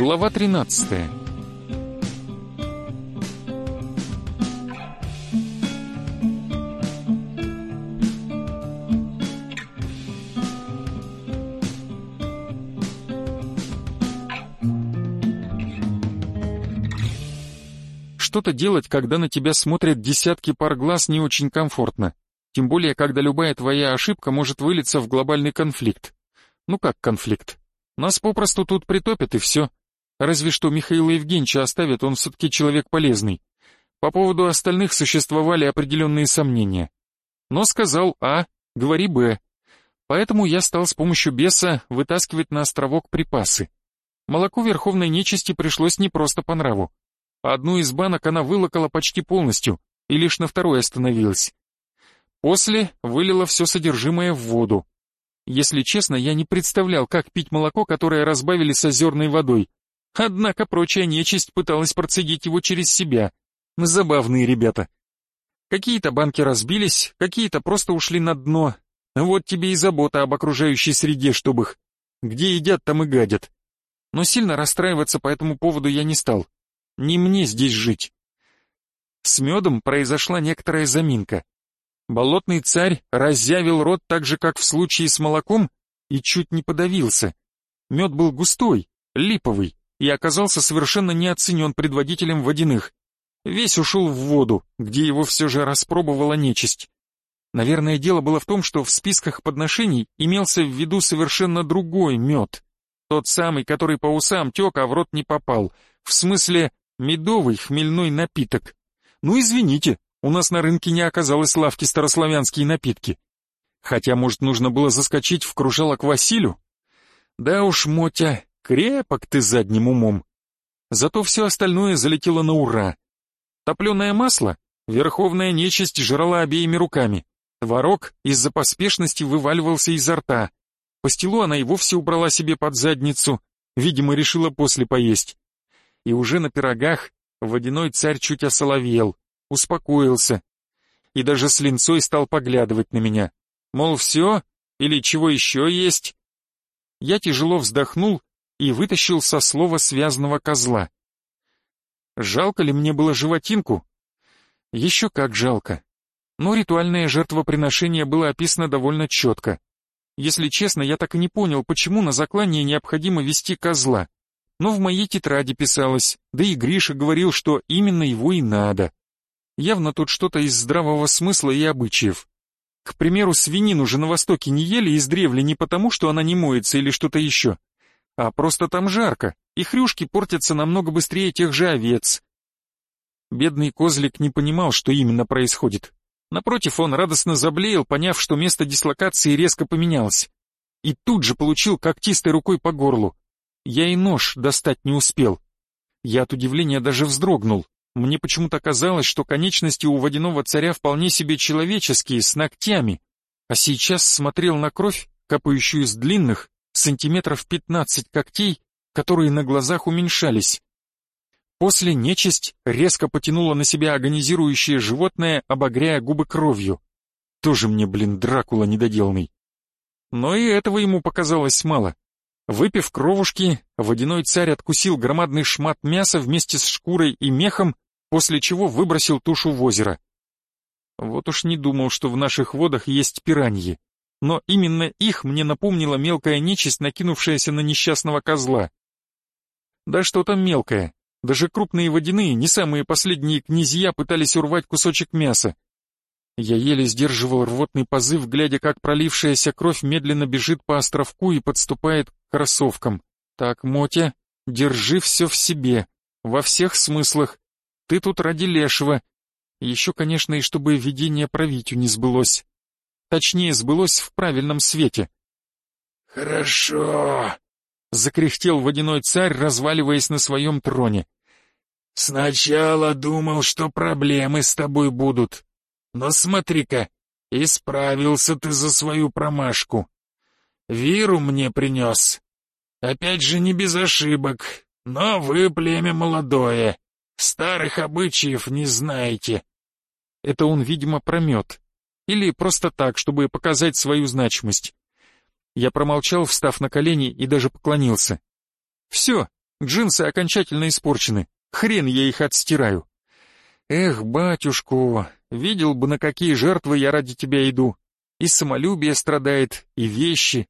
Глава 13 Что-то делать, когда на тебя смотрят десятки пар глаз, не очень комфортно. Тем более, когда любая твоя ошибка может вылиться в глобальный конфликт. Ну как конфликт? Нас попросту тут притопят и все. Разве что Михаила Евгеньевича оставят, он все-таки человек полезный. По поводу остальных существовали определенные сомнения. Но сказал А, говори Б. Поэтому я стал с помощью беса вытаскивать на островок припасы. Молоко верховной нечисти пришлось не просто по нраву. Одну из банок она вылокала почти полностью и лишь на второй остановилась. После вылила все содержимое в воду. Если честно, я не представлял, как пить молоко, которое разбавили с озерной водой. Однако прочая нечисть пыталась процедить его через себя. Забавные ребята. Какие-то банки разбились, какие-то просто ушли на дно. Вот тебе и забота об окружающей среде, чтобы их... Где едят, там и гадят. Но сильно расстраиваться по этому поводу я не стал. Не мне здесь жить. С медом произошла некоторая заминка. Болотный царь разъявил рот так же, как в случае с молоком, и чуть не подавился. Мед был густой, липовый, и оказался совершенно не оценен предводителем водяных. Весь ушел в воду, где его все же распробовала нечисть. Наверное, дело было в том, что в списках подношений имелся в виду совершенно другой мед. Тот самый, который по усам тек, а в рот не попал. В смысле, Медовый хмельной напиток. Ну, извините, у нас на рынке не оказалось лавки старославянские напитки. Хотя, может, нужно было заскочить в кружалок Василю? Да уж, Мотя, крепок ты задним умом. Зато все остальное залетело на ура. Топленое масло верховная нечисть жрала обеими руками. Творог из-за поспешности вываливался изо рта. Пастилу она и вовсе убрала себе под задницу, видимо, решила после поесть и уже на пирогах водяной царь чуть осоловел, успокоился и даже с линцой стал поглядывать на меня. Мол, все? Или чего еще есть? Я тяжело вздохнул и вытащил со слова связанного козла. Жалко ли мне было животинку? Еще как жалко. Но ритуальное жертвоприношение было описано довольно четко. Если честно, я так и не понял, почему на заклание необходимо вести козла но в моей тетради писалось, да и Гриша говорил, что именно его и надо. Явно тут что-то из здравого смысла и обычаев. К примеру, свинину же на Востоке не ели издревле не потому, что она не моется или что-то еще, а просто там жарко, и хрюшки портятся намного быстрее тех же овец. Бедный козлик не понимал, что именно происходит. Напротив, он радостно заблеял, поняв, что место дислокации резко поменялось. И тут же получил когтистой рукой по горлу. Я и нож достать не успел. Я от удивления даже вздрогнул. Мне почему-то казалось, что конечности у водяного царя вполне себе человеческие, с ногтями. А сейчас смотрел на кровь, капающую с длинных, сантиметров пятнадцать когтей, которые на глазах уменьшались. После нечисть резко потянула на себя агонизирующее животное, обогряя губы кровью. Тоже мне, блин, Дракула недоделанный. Но и этого ему показалось мало. Выпив кровушки, водяной царь откусил громадный шмат мяса вместе с шкурой и мехом, после чего выбросил тушу в озеро. Вот уж не думал, что в наших водах есть пираньи. Но именно их мне напомнила мелкая нечисть, накинувшаяся на несчастного козла. Да что там мелкая, даже крупные водяные, не самые последние князья пытались урвать кусочек мяса, я еле сдерживал рвотный позыв, глядя, как пролившаяся кровь медленно бежит по островку и подступает к кроссовкам. Так, Мотя, держи все в себе, во всех смыслах. Ты тут ради лешего. Еще, конечно, и чтобы видение про Витю не сбылось. Точнее, сбылось в правильном свете. «Хорошо», — закряхтел водяной царь, разваливаясь на своем троне. «Сначала думал, что проблемы с тобой будут, но смотри-ка, исправился ты за свою промашку. Виру мне принес. Опять же не без ошибок, но вы племя молодое, старых обычаев не знаете. Это он, видимо, промет. Или просто так, чтобы показать свою значимость. Я промолчал, встав на колени и даже поклонился. Все, Джинсы окончательно испорчены. Хрен я их отстираю. Эх, батюшку, видел бы, на какие жертвы я ради тебя иду. И самолюбие страдает, и вещи.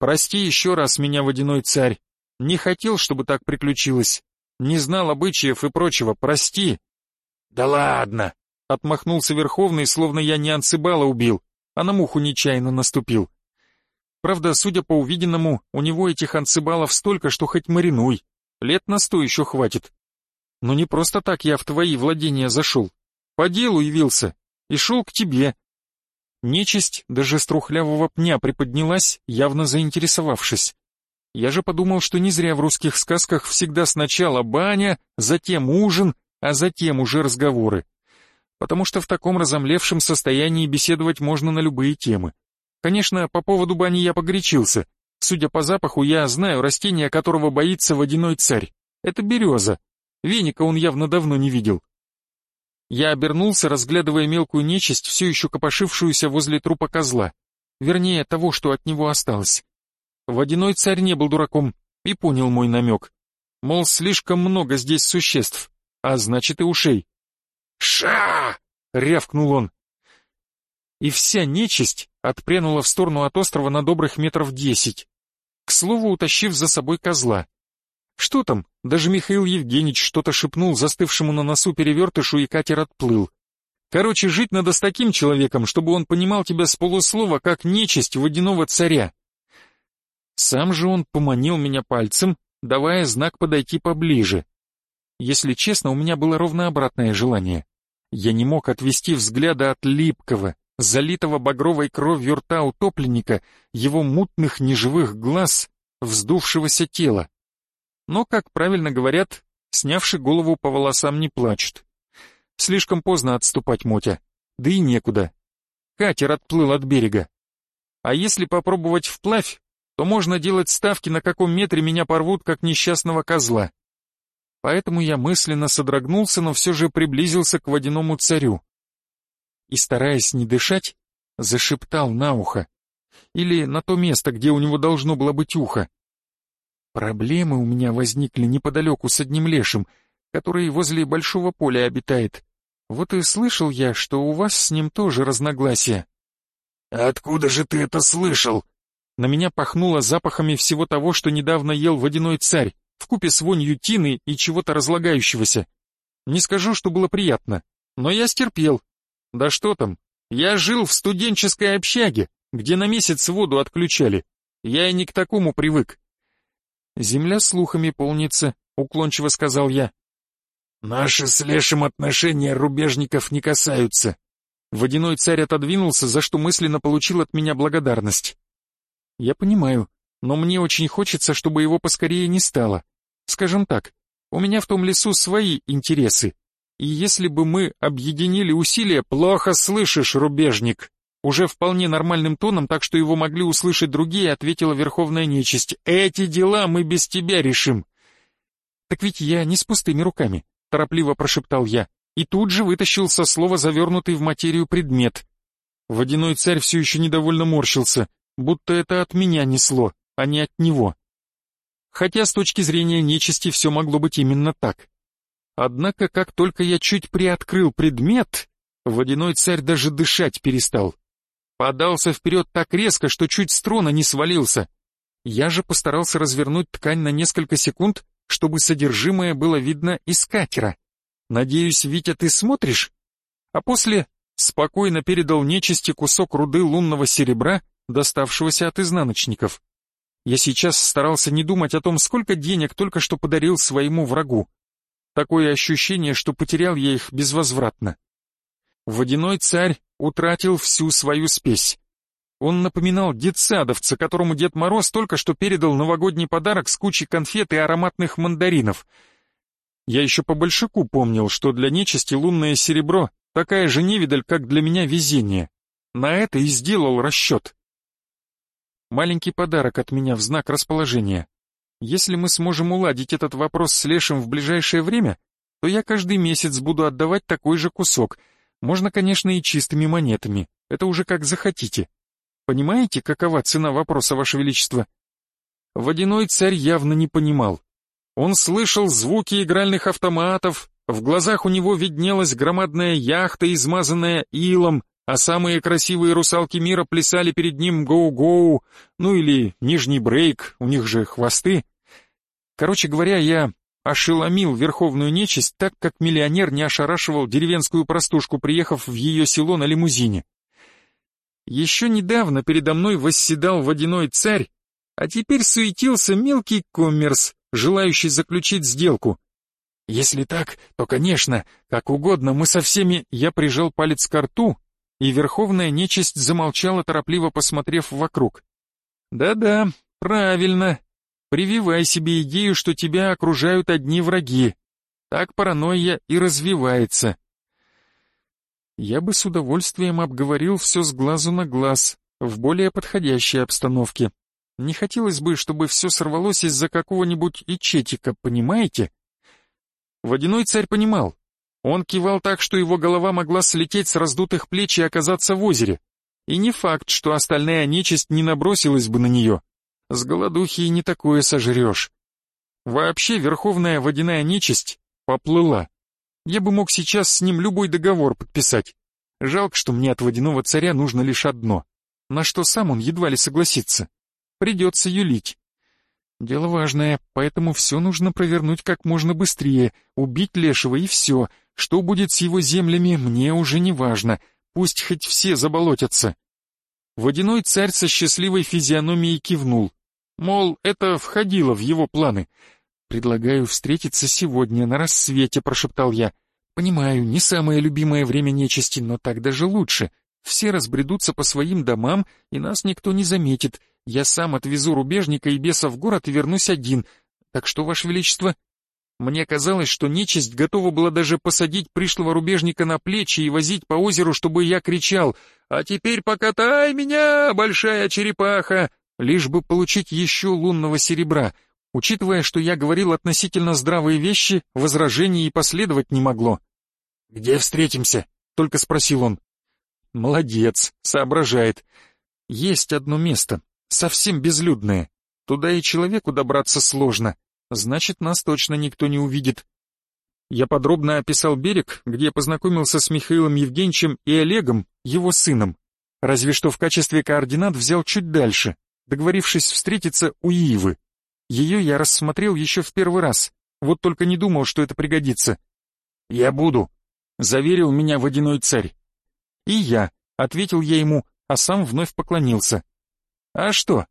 Прости еще раз меня, водяной царь. Не хотел, чтобы так приключилось. Не знал обычаев и прочего, прости. Да ладно, отмахнулся Верховный, словно я не Анцибала убил, а на муху нечаянно наступил. Правда, судя по увиденному, у него этих анцибалов столько, что хоть маринуй. Лет на сто еще хватит. Но не просто так я в твои владения зашел. По делу явился. И шел к тебе. Нечисть даже с трухлявого пня приподнялась, явно заинтересовавшись. Я же подумал, что не зря в русских сказках всегда сначала баня, затем ужин, а затем уже разговоры. Потому что в таком разомлевшем состоянии беседовать можно на любые темы. Конечно, по поводу бани я погорячился. Судя по запаху, я знаю растение, которого боится водяной царь. Это береза. Веника он явно давно не видел. Я обернулся, разглядывая мелкую нечисть, все еще копошившуюся возле трупа козла. Вернее, того, что от него осталось. Водяной царь не был дураком и понял мой намек. Мол, слишком много здесь существ, а значит и ушей. «Ша!» — рявкнул он и вся нечисть отпрянула в сторону от острова на добрых метров десять, к слову, утащив за собой козла. Что там, даже Михаил Евгеньевич что-то шепнул застывшему на носу перевертышу, и катер отплыл. Короче, жить надо с таким человеком, чтобы он понимал тебя с полуслова, как нечисть водяного царя. Сам же он поманил меня пальцем, давая знак подойти поближе. Если честно, у меня было ровно обратное желание. Я не мог отвести взгляда от липкого, залитого багровой кровью рта утопленника, его мутных неживых глаз, вздувшегося тела. Но, как правильно говорят, снявши голову по волосам не плачут. Слишком поздно отступать, Мотя, да и некуда. Катер отплыл от берега. А если попробовать вплавь, то можно делать ставки, на каком метре меня порвут, как несчастного козла. Поэтому я мысленно содрогнулся, но все же приблизился к водяному царю и, стараясь не дышать, зашептал на ухо. Или на то место, где у него должно было быть ухо. Проблемы у меня возникли неподалеку с одним лешим, который возле большого поля обитает. Вот и слышал я, что у вас с ним тоже разногласия. «Откуда же ты это слышал?» На меня пахнуло запахами всего того, что недавно ел водяной царь, вкупе с вонью тины и чего-то разлагающегося. Не скажу, что было приятно, но я стерпел да что там, я жил в студенческой общаге, где на месяц воду отключали. Я и не к такому привык. Земля слухами полнится, уклончиво сказал я. Наши с Лешим отношения рубежников не касаются. Водяной царь отодвинулся, за что мысленно получил от меня благодарность. Я понимаю, но мне очень хочется, чтобы его поскорее не стало. Скажем так, у меня в том лесу свои интересы, и если бы мы объединили усилия, плохо слышишь, рубежник. Уже вполне нормальным тоном, так что его могли услышать другие, ответила Верховная Нечисть. Эти дела мы без тебя решим. Так ведь я не с пустыми руками, торопливо прошептал я, и тут же вытащил со слова завернутый в материю предмет. Водяной царь все еще недовольно морщился, будто это от меня несло, а не от него. Хотя с точки зрения нечисти все могло быть именно так. Однако, как только я чуть приоткрыл предмет, водяной царь даже дышать перестал. Подался вперед так резко, что чуть с трона не свалился. Я же постарался развернуть ткань на несколько секунд, чтобы содержимое было видно из катера. Надеюсь, Витя, ты смотришь? А после спокойно передал нечисти кусок руды лунного серебра, доставшегося от изнаночников. Я сейчас старался не думать о том, сколько денег только что подарил своему врагу. Такое ощущение, что потерял я их безвозвратно. Водяной царь утратил всю свою спесь. Он напоминал детсадовца, которому Дед Мороз только что передал новогодний подарок с кучей конфет и ароматных мандаринов. Я еще по большаку помнил, что для нечисти лунное серебро такая же невидаль, как для меня везение. На это и сделал расчет. Маленький подарок от меня в знак расположения. Если мы сможем уладить этот вопрос с Лешим в ближайшее время, то я каждый месяц буду отдавать такой же кусок. Можно, конечно, и чистыми монетами. Это уже как захотите. Понимаете, какова цена вопроса, Ваше Величество? Водяной царь явно не понимал. Он слышал звуки игральных автоматов, в глазах у него виднелась громадная яхта, измазанная илом, а самые красивые русалки мира плясали перед ним гоу-гоу, ну или нижний брейк, у них же хвосты. Короче говоря, я ошеломил верховную нечисть так, как миллионер не ошарашивал деревенскую простушку, приехав в ее село на лимузине. Еще недавно передо мной восседал водяной царь, а теперь суетился мелкий коммерс, желающий заключить сделку. Если так, то, конечно, как угодно, мы со всеми... Я прижал палец к рту, и верховная нечисть замолчала, торопливо посмотрев вокруг. «Да-да, правильно. Прививай себе идею, что тебя окружают одни враги. Так паранойя и развивается». Я бы с удовольствием обговорил все с глазу на глаз, в более подходящей обстановке. Не хотелось бы, чтобы все сорвалось из-за какого-нибудь ичетика, понимаете? Водяной царь понимал, он кивал так, что его голова могла слететь с раздутых плеч и оказаться в озере. И не факт, что остальная нечисть не набросилась бы на нее. С голодухи и не такое сожрешь. Вообще, верховная водяная нечисть поплыла. Я бы мог сейчас с ним любой договор подписать. Жалко, что мне от водяного царя нужно лишь одно, на что сам он едва ли согласится. Придется юлить. Дело важное, поэтому все нужно провернуть как можно быстрее, убить лешего и все — что будет с его землями, мне уже не важно, пусть хоть все заболотятся. Водяной царь со счастливой физиономией кивнул. Мол, это входило в его планы. «Предлагаю встретиться сегодня на рассвете», — прошептал я. «Понимаю, не самое любимое время нечисти, но так даже лучше. Все разбредутся по своим домам, и нас никто не заметит. Я сам отвезу рубежника и беса в город и вернусь один. Так что, Ваше Величество, мне казалось, что нечисть готова была даже посадить пришлого рубежника на плечи и возить по озеру, чтобы я кричал «А теперь покатай меня, большая черепаха!» лишь бы получить еще лунного серебра. Учитывая, что я говорил относительно здравые вещи, возражений и последовать не могло. «Где встретимся?» — только спросил он. «Молодец, соображает. Есть одно место, совсем безлюдное. Туда и человеку добраться сложно значит, нас точно никто не увидит. Я подробно описал берег, где познакомился с Михаилом Евгеньевичем и Олегом, его сыном. Разве что в качестве координат взял чуть дальше, договорившись встретиться у Ивы. Ее я рассмотрел еще в первый раз, вот только не думал, что это пригодится. «Я буду», — заверил меня водяной царь. «И я», — ответил я ему, а сам вновь поклонился. «А что?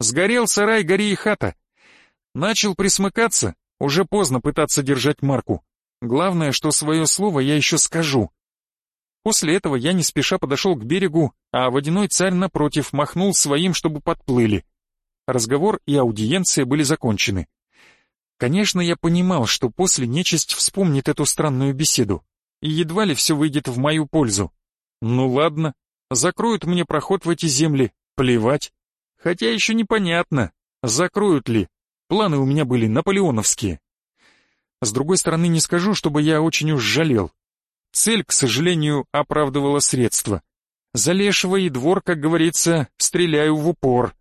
Сгорел сарай, гори и хата. Начал присмыкаться, уже поздно пытаться держать марку. Главное, что свое слово я еще скажу. После этого я не спеша подошел к берегу, а водяной царь напротив махнул своим, чтобы подплыли. Разговор и аудиенция были закончены. Конечно, я понимал, что после нечисть вспомнит эту странную беседу, и едва ли все выйдет в мою пользу. Ну ладно, закроют мне проход в эти земли, плевать. Хотя еще непонятно, закроют ли, Планы у меня были наполеоновские. С другой стороны, не скажу, чтобы я очень уж жалел. Цель, к сожалению, оправдывала средства. За лешего и двор, как говорится, стреляю в упор.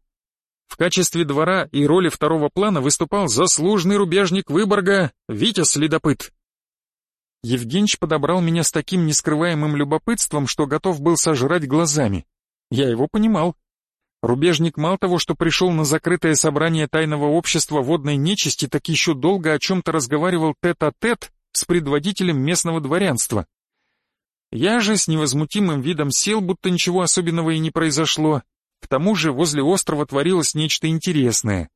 В качестве двора и роли второго плана выступал заслуженный рубежник Выборга Витя Следопыт. Евгеньевич подобрал меня с таким нескрываемым любопытством, что готов был сожрать глазами. Я его понимал. Рубежник мало того, что пришел на закрытое собрание тайного общества водной нечисти, так еще долго о чем-то разговаривал тет-а-тет -тет с предводителем местного дворянства. Я же с невозмутимым видом сел, будто ничего особенного и не произошло. К тому же возле острова творилось нечто интересное.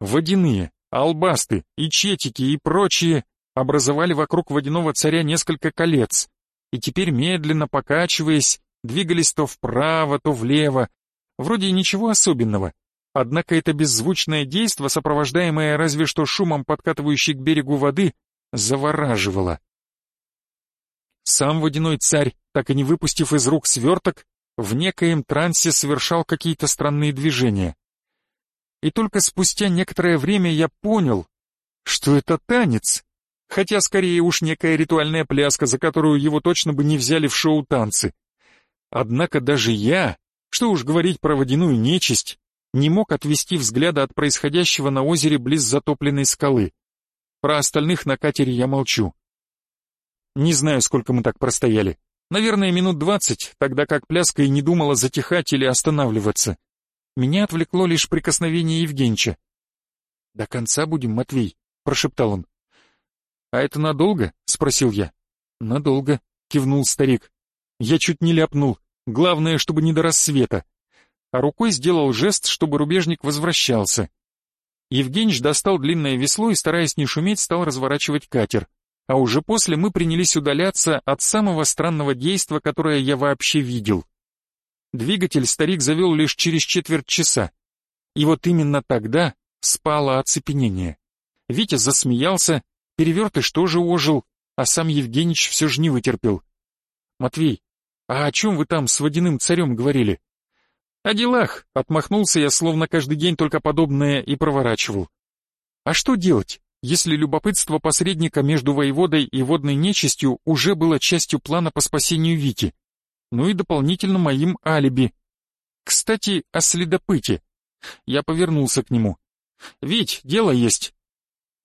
Водяные, албасты, и четики и прочие образовали вокруг водяного царя несколько колец, и теперь, медленно покачиваясь, двигались то вправо, то влево, Вроде ничего особенного. Однако это беззвучное действо, сопровождаемое разве что шумом подкатывающей к берегу воды, завораживало. Сам водяной царь, так и не выпустив из рук сверток, в некоем трансе совершал какие-то странные движения. И только спустя некоторое время я понял, что это танец, хотя скорее уж некая ритуальная пляска, за которую его точно бы не взяли в шоу танцы. Однако даже я, что уж говорить про водяную нечисть, не мог отвести взгляда от происходящего на озере близ затопленной скалы. Про остальных на катере я молчу. Не знаю, сколько мы так простояли. Наверное, минут двадцать, тогда как пляска и не думала затихать или останавливаться. Меня отвлекло лишь прикосновение Евгеньевича. «До конца будем, Матвей», — прошептал он. «А это надолго?» — спросил я. «Надолго», — кивнул старик. Я чуть не ляпнул. Главное, чтобы не до рассвета. А рукой сделал жест, чтобы рубежник возвращался. Евгеньевич достал длинное весло и, стараясь не шуметь, стал разворачивать катер. А уже после мы принялись удаляться от самого странного действа, которое я вообще видел. Двигатель старик завел лишь через четверть часа. И вот именно тогда спало оцепенение. Витя засмеялся, перевертыш тоже ожил, а сам Евгеньевич все же не вытерпел. «Матвей, а о чем вы там с водяным царем говорили?» «О делах», — отмахнулся я, словно каждый день только подобное и проворачивал. «А что делать, если любопытство посредника между воеводой и водной нечистью уже было частью плана по спасению Вити? Ну и дополнительно моим алиби. Кстати, о следопыте. Я повернулся к нему. «Вить, дело есть».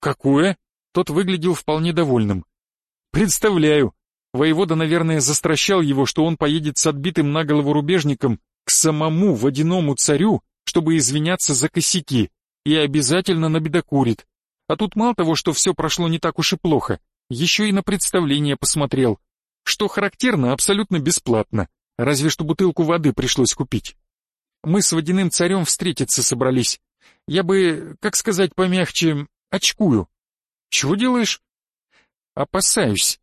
«Какое?» Тот выглядел вполне довольным. «Представляю. Воевода, наверное, застращал его, что он поедет с отбитым на голову рубежником к самому водяному царю, чтобы извиняться за косяки, и обязательно набедокурит. А тут мало того, что все прошло не так уж и плохо, еще и на представление посмотрел. Что характерно, абсолютно бесплатно, разве что бутылку воды пришлось купить. Мы с водяным царем встретиться собрались. Я бы, как сказать помягче, очкую. Чего делаешь? Опасаюсь.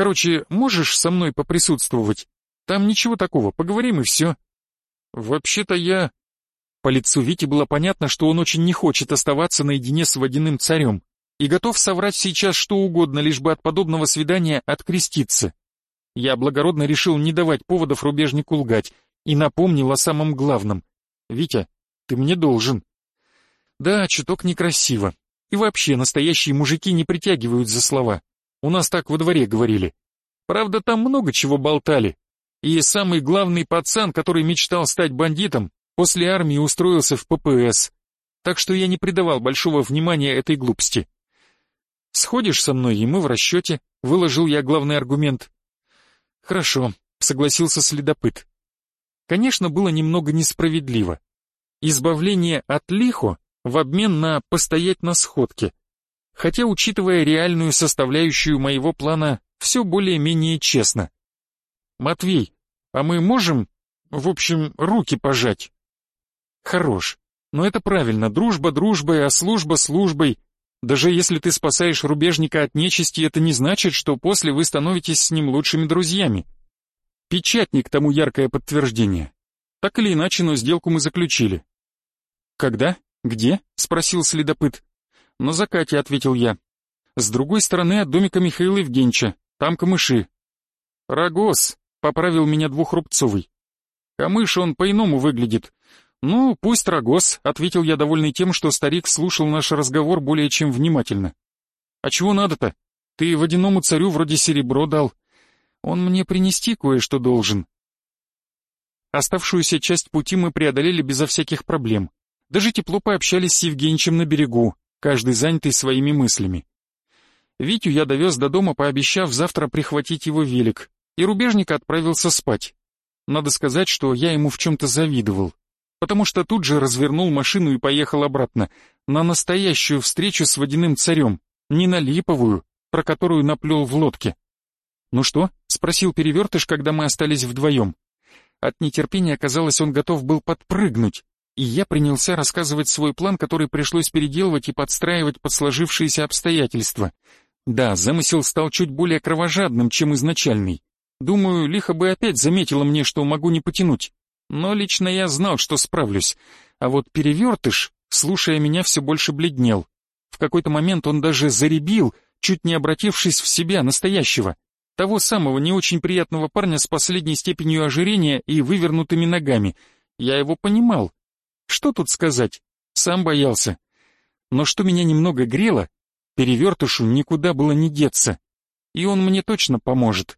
Короче, можешь со мной поприсутствовать? Там ничего такого, поговорим и все. Вообще-то я... По лицу Вити было понятно, что он очень не хочет оставаться наедине с водяным царем и готов соврать сейчас что угодно, лишь бы от подобного свидания откреститься. Я благородно решил не давать поводов рубежнику лгать и напомнил о самом главном. «Витя, ты мне должен». Да, чуток некрасиво. И вообще, настоящие мужики не притягивают за слова. У нас так во дворе говорили. Правда, там много чего болтали, и самый главный пацан, который мечтал стать бандитом, после армии устроился в ППС. Так что я не придавал большого внимания этой глупости. «Сходишь со мной, и мы в расчете», — выложил я главный аргумент. «Хорошо», — согласился следопыт. Конечно, было немного несправедливо. Избавление от лихо в обмен на постоять на сходке. Хотя, учитывая реальную составляющую моего плана, все более-менее честно. «Матвей, а мы можем, в общем, руки пожать?» «Хорош. Но это правильно, дружба дружбой, а служба службой. Даже если ты спасаешь рубежника от нечисти, это не значит, что после вы становитесь с ним лучшими друзьями. Печатник тому яркое подтверждение. Так или иначе, но сделку мы заключили». «Когда? Где?» — спросил следопыт. «На закате», — ответил я. «С другой стороны от домика Михаила Евгеньевича. Там камыши». «Рогоз», Поправил меня двухрубцовый. Камыш он по-иному выглядит. Ну, пусть рогоз, ответил я, довольный тем, что старик слушал наш разговор более чем внимательно. А чего надо-то? Ты водяному царю вроде серебро дал. Он мне принести кое-что должен. Оставшуюся часть пути мы преодолели безо всяких проблем. Даже тепло пообщались с Евгеньевичем на берегу, каждый занятый своими мыслями. Витю я довез до дома, пообещав завтра прихватить его велик, и рубежник отправился спать. Надо сказать, что я ему в чем-то завидовал, потому что тут же развернул машину и поехал обратно, на настоящую встречу с водяным царем, не на липовую, про которую наплел в лодке. «Ну что?» — спросил перевертыш, когда мы остались вдвоем. От нетерпения, казалось, он готов был подпрыгнуть, и я принялся рассказывать свой план, который пришлось переделывать и подстраивать под сложившиеся обстоятельства. Да, замысел стал чуть более кровожадным, чем изначальный. Думаю, лихо бы опять заметила мне, что могу не потянуть. Но лично я знал, что справлюсь. А вот перевертыш, слушая меня, все больше бледнел. В какой-то момент он даже заребил, чуть не обратившись в себя, настоящего. Того самого не очень приятного парня с последней степенью ожирения и вывернутыми ногами. Я его понимал. Что тут сказать? Сам боялся. Но что меня немного грело, перевертышу никуда было не деться. И он мне точно поможет.